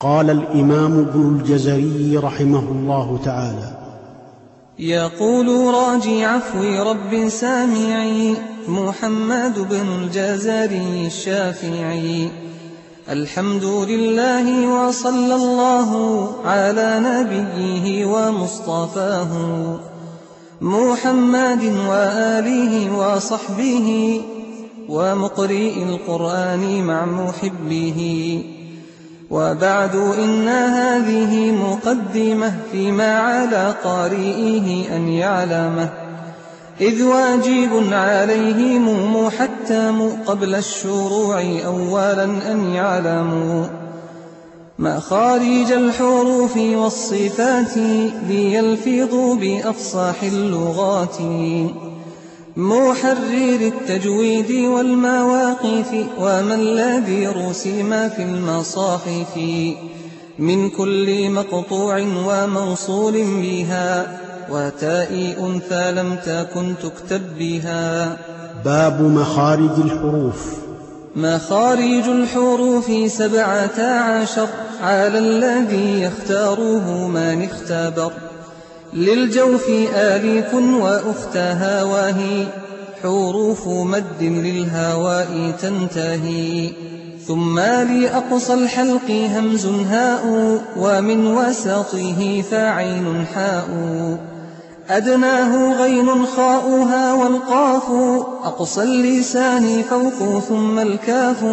قال الإمام ابن الجزري رحمه الله تعالى. يقول راجي عفو رب سامعي محمد بن الجزري الشافعي. الحمد لله وصلى الله على نبيه ومصطفاه محمد وآله وصحبه ومقرئ القرآن مع محبه. وبعد إن هذه مقدمة فيما على قارئه أن يعلمه. إذ واجب عليهم محتم قبل الشروع أولا أن يعلموا. مخارج الحروف والصفات ليلفظوا بأفصاح اللغات. محرر التجويد والمواقف وما الذي رسم في المصاحف. من كل مقطوع وموصول بها وتاء أنثى لم تكن تكتب بها. باب مخارج الحروف. مخارج الحروف سبعة عشر على الذي يختاره من اختبر. للجوف آليف وأختها وهي حروف مد للهواء تنتهي ثم لأقصى الحلق همز هاء ومن وسطه فعين حاء. أدناه غين خاؤها والقاف أقصى اللسان فوق ثم الكاف.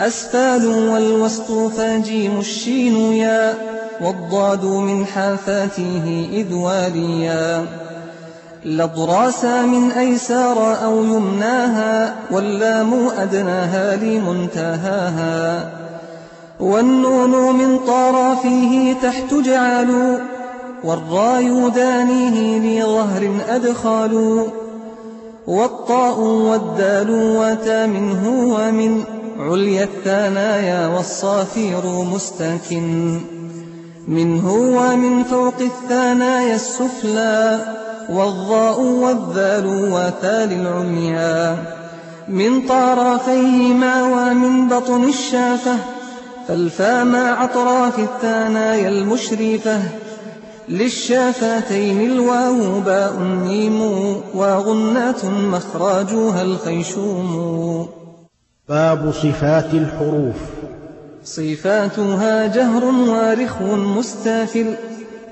أسفال والوسط فجيم الشين يا والضاد من حافاته إذ واليا. لضراس من أيسار أو يمناها واللام أدناها لمنتهاها. والنون من طرفه تحت جعلوا والراي دانيه لظهر أدخلوا والطاء والدال وتا منه ومن عليا الثنايا والصافير مستكن. منه ومن فوق الثنايا السفلى والضاء والذال وثال العليا من طرفيهما ومن بطن الشافة فالفا مع أطراف الثنايا المشرفة للشافتين الواو باء ميم وغنة مخرجها الخيشوم. باب صفات الحروف. صفاتها جهر ورخو مستافل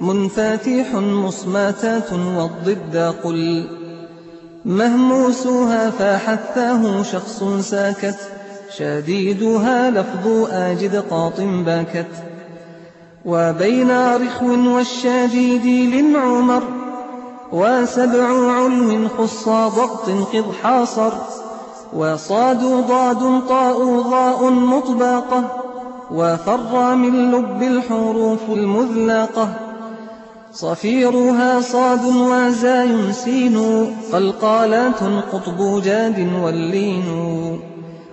منفاتح مصماتات والضد قل. مهموسها فحثاه شخص ساكت شديدها لفظ آجد قاط باكت. وبين رخو والشديد للعمر وسبع علو خص ضغط قض حاصر. وصاد ضاد طاء ضاء مطباقة وفر من لب الحروف المذلقة صفيرها صاد وزاي سين قلقالات قطب جاد واللين.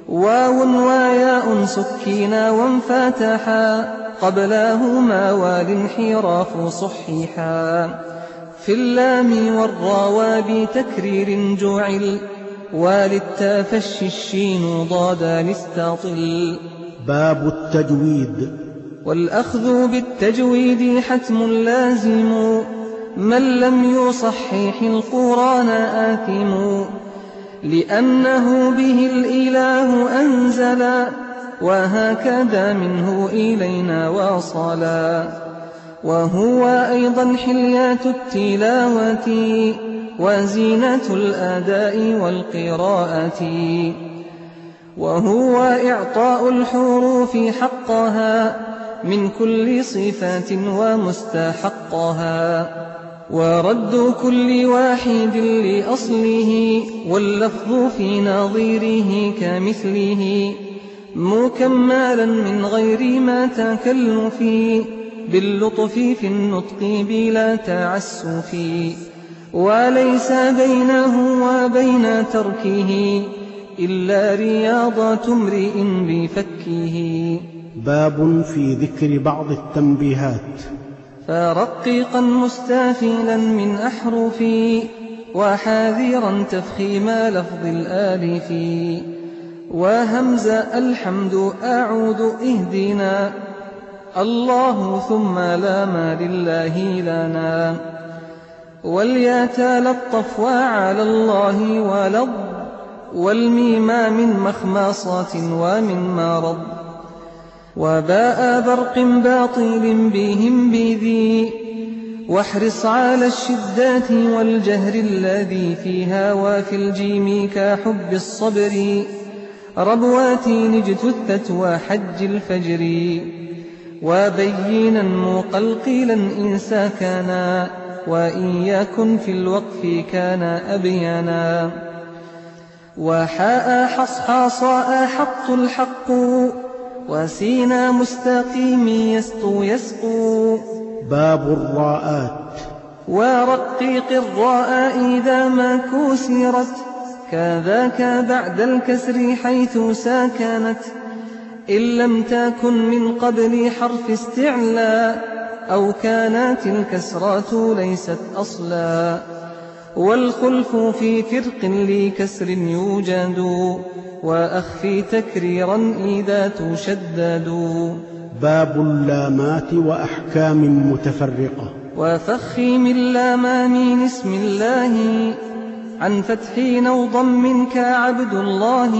واو وياء سكينا وانفتحا قبلاهما والانحراف صحيحا. في اللام والراوى بتكرير جعل وللتافش الشين ضادا نستطل باب التجويد. والأخذ بالتجويد حتم لازم. من لم يصحح القرآن آثم. لأنه به الإله أنزلا وهكذا منه إلينا واصلا وهو أيضا حليات التلاوة. وزينة الأداء والقراءة. وهو إعطاء الحروف حقها من كل صفات ومستحقها ورد كل واحد لأصله واللفظ في نظيره كمثله مكملا من غير ما تكلف باللطف في النطق بلا تعسف وليس بينه وبين تركه إلا رياضة امرئ بفكه. باب في ذكر بعض التنبيهات. فرقيقا مستافلا من أحرفي وحاذرا تفخيم لفظ الآلف. وهمز الحمد أعود اهدنا. الله ثم لا ما لله لنا. والياتا للطف وعلى الله ولض والميما من مخماصات ومن مرض وباء برق باطل بهم بذي واحرص على الشدات والجهر الذي فيها وفي الجيم كحب الصبر ربوات نجتثت وحج الفجر وبينا مقلقلا إن ساكنا وإن يكن في الوقف كان أبينا وحاء حصحاصاء حط الحق وسينا مستقيم يسطو يسقو باب الراءات. ورقيق الراء إذا ما كسرت كذاك بعد الكسر حيث ساكنت. إن لم تكن من قبل حرف استعلاء أو كانت الكسرات ليست أصلا والخلف في فرق لكسر يوجد وأخفي تكريرا إذا تشدد. باب اللامات وأحكام متفرقة. وفخم اللامام اسم الله عن فتح أو ضم كعبد الله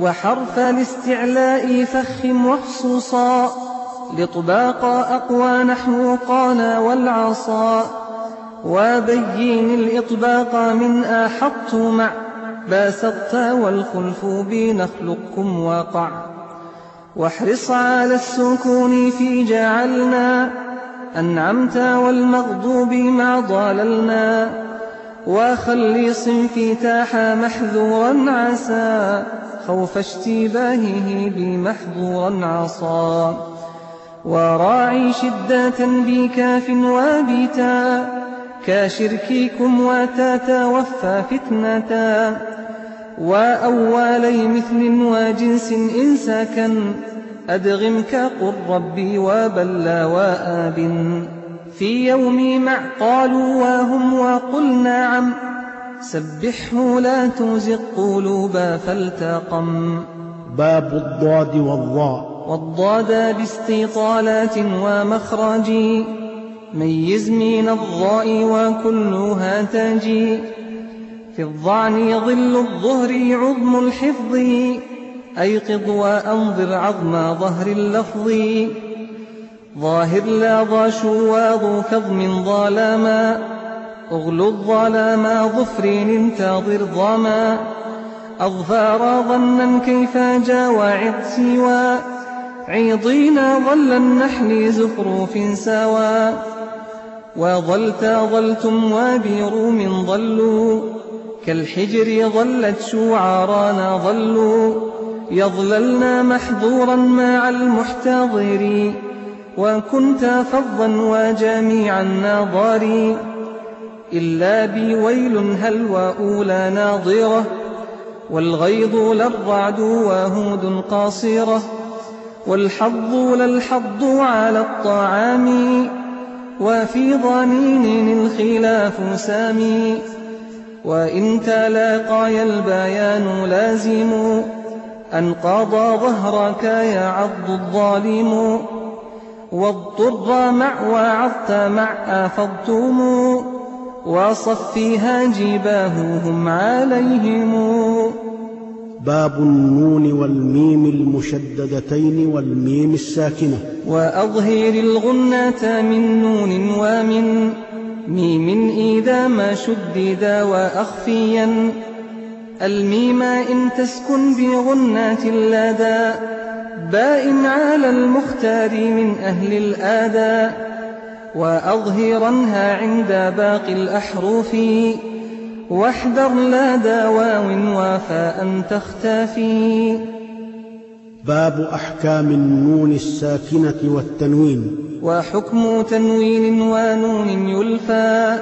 وحرف الاستعلاء فخم وخصوصا لطباق أقوى نحو قال والعصا. وبين الإطباق من أحط مع باسطت والخلف بنخلقكم وقع واحرص على السكون في جعلنا. أنعمت والمغضوب مع ضللنا. وخلي صنفي تاح محذورا عسى. خوف اشتباهه بمحظورا عصا وراعي شدة بكاف وبتا كشركيكم وتتوفى فتنة وأولي مثل وجنس إن سكن أدغم كقل ربي وبلى وآب في يوم مع قالوا وهم وقل نعم سبحه لا تزغ قلوبا فالتقم باب الضاد والضاء. والضاد باستطالات ومخرج ميز من الضاء وكلها تجي في الضعن ظل الظهر عظم الحفظ. أيقظ وأنظر عظم ظهر اللفظ. ظاهر لا ضا شواظ كظم ظلاما. أغلو الظلاما ظفر انتظر ظما أظفار ظنا كيف جا وعظ سوى عيضين ظل النحل زخروف سوى وظلت ظلتم وبروم ظلوا كالحجر ظلت شعرانا ظلوا يظللنا محظورا مع المحتضر وكنت فظا وجميع النظار إلا بويل هل وأولى ناظرة والغيظ للرعد وهود قاصرة والحظ للحظ على الطعام وفي ضنين الخلاف سامي. وإن تلاقاي البيان لازم أن قضى ظهرك يعض الظالم. واضطر مع وعظت مع أفضتم وصفيها جباههم عليهم. باب النون والميم المشددتين والميم الساكنة. وأظهر الغنة من نون ومن ميم إذا ما شددا وأخفيا. الميم إن تسكن بغنات اللدى باء على المختار من أهل الآداء وأظهرنها عند باقي الأحرف واحذر لا دواو وفاء تختفي. باب أحكام النون الساكنة والتنوين. وحكم تنوين ونون يلفى.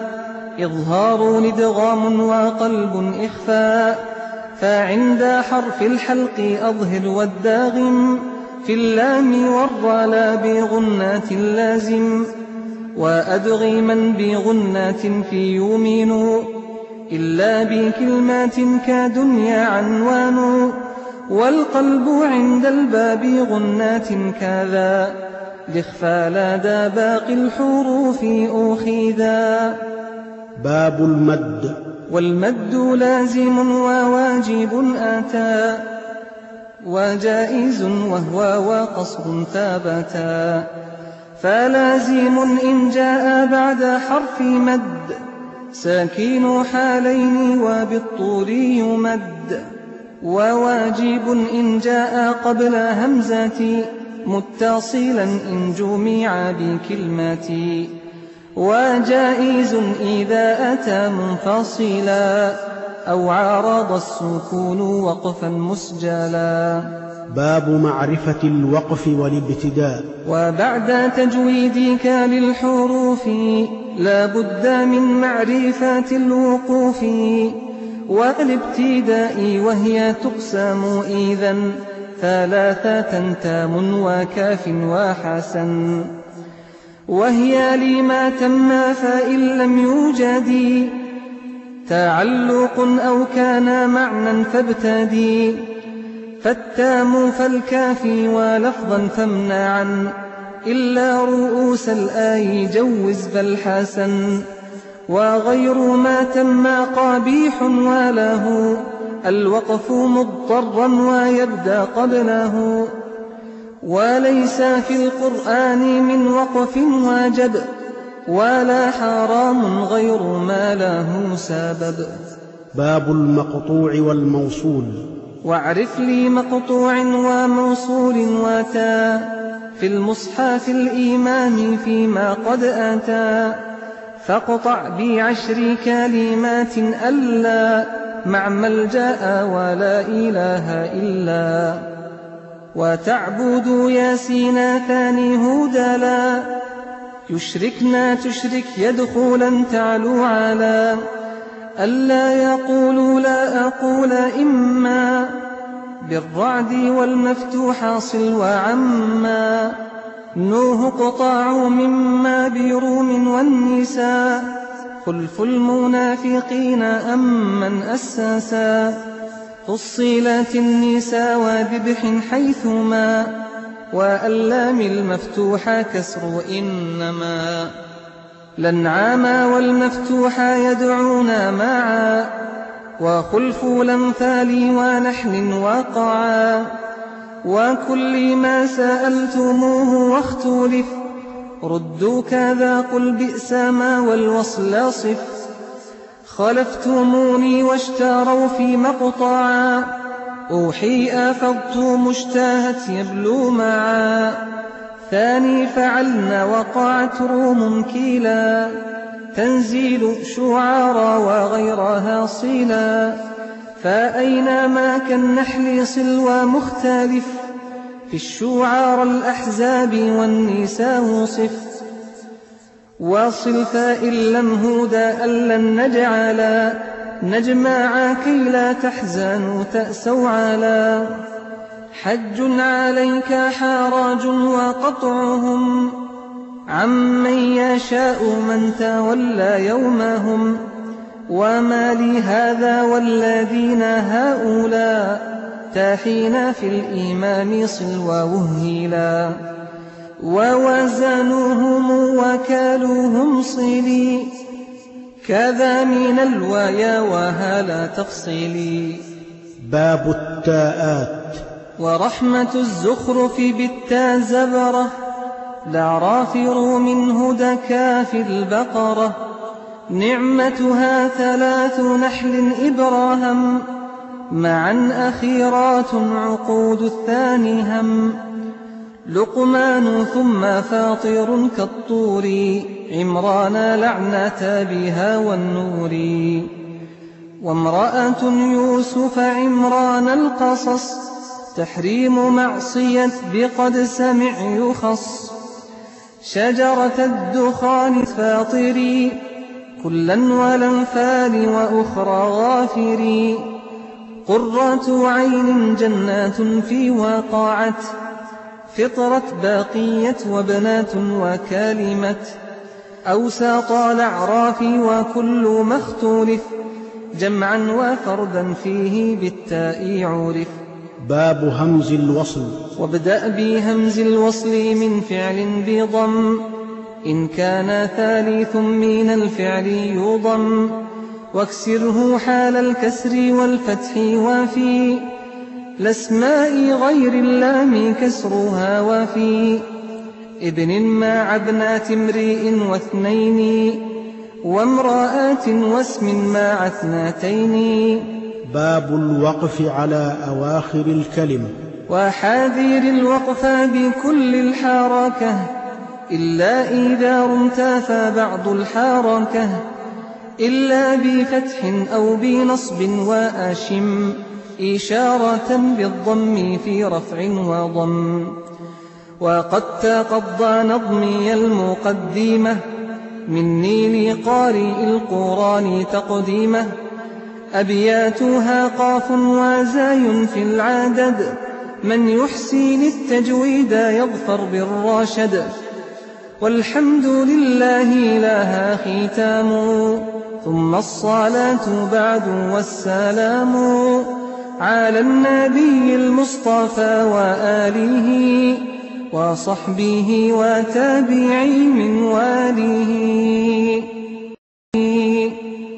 إظهار ادغام وقلب إخفاء فعند حرف الحلق أظهر والداغم. في اللام والرالا بغنات اللازم. وأدغما بغنات في يمين إلا بكلمات كدنيا عنوان والقلب عند الباب غنات كذا لإخفى لدى باقي الحروف أخذا باب المد. والمد لازم وواجب آتى وجائز وهو وقصر ثابتا. فلازم إن جاء بعد حرف مد. ساكين حالين وبالطول يمد وواجب إن جاء قبل همزة متصلا إن جمع بكلمة وجائز إذا أتى منفصلا أو عارض السكون وقفا مسجلا. باب معرفة الوقف والابتداء. وبعد تجويدك للحروف لا بد من معرفة الوقوف والابتداء وهي تقسم إذا ثلاثة تام وكاف وحسن. وهي لما تم فإن لم يوجد تعلق أو كان معنى فابتدي. فالتام فالكافي ولفظا فامنعا. إلا رؤوس الآي جوز فالحسن وغير ما تم قبيح وله الوقف مضطرا ويبدأ قبله وليس في القرآن من وقف واجب ولا حرام غير ما له سبب. باب المقطوع والموصول. واعرف لي مقطوع وموصول وتا في المصحف الإيمان فيما قد أتى فاقطع بعشر كلمات ألا مع ملجأ ولا إله إلا. وتعبد ياسين ثاني هدلا يشركنا تشرك يدخلا تعلو على ألا يقول لا أقول إما. بالرعد والمفتوح صل وعما نوه قطاع مما بروم والنساء خلف المنافقين أم من أسسا فصيلات النساء وذبح حيثما وألام المفتوح كسر إنما لنعام والمفتوح يدعونا معا وخلف الأمثال ونحن وقعا وكل ما سألتموه واختلف ردوا كذا قل بئس ما والوصل صف خلفتموني واشتروا في مقطعا أوحي أفضت مشتاهت يبلو معا ثاني فعلنا وقعت روم كيلا تنزيل شعارا وغيرها صلا فأينما كالنحل صلوى مختلف في الشعار الأحزاب والنساء صف. واصل فإن لم هودا ألن نجعلا نجمع كي لا تحزنوا تأسوا على حج عليك حراج وقطعهم عمن يشاء من تولى يومهم وما لي هذا والذين هؤلاء تاحين في الإيمان صلوى وهيلا ووزنوهم وكالوهم صلي كذا من الوايا وهلا تفصيلي باب التاءات. ورحمة الزخرف بالتا زبرة لعرافر من هدى كاف البقرة. نعمتها ثلاث نحل إبراهم معا أخيرات عقود الثاني هم. لقمان ثم فاطر كالطور عمران لعنة بها والنور. وامرأة يوسف عمران القصص تحريم معصية بقد سمع يخص شجرة الدخان فاطري كلا والانفال وأخرى غافري. قرة عين جنات في وقعت فطرت باقية وبنات وكالمة أوساط الأعراف وكل ما اختلف جمعا وفردا فيه بالتاء عرف. باب همز الوصل. وابدأ بهمز الوصل من فعل بضم. إن كان ثالث من الفعل يضم. واكسره حال الكسر والفتح وفي الأسماء غير اللام كسرها وفي ابن مع ابنات امرئ واثنين. وامرأات واسم مع اثنتين باب الوقف على أواخر الكلم. وحاذير الوقف بكل الحركة إلا إذا رمت فبعض الحركة إلا بفتح أو بنصب وأشم إشارة بالضم في رفع وضم. وقد تقضى نظمي المقدمة مني لقارئ القرآن تقديمة. أبياتها قاف وزاي في العدد. من يحسن التجويد يظفر بالراشد. والحمد لله لها ختام. ثم الصلاة بعد والسلام. على النبي المصطفى وآله وصحبه وتابعي من واله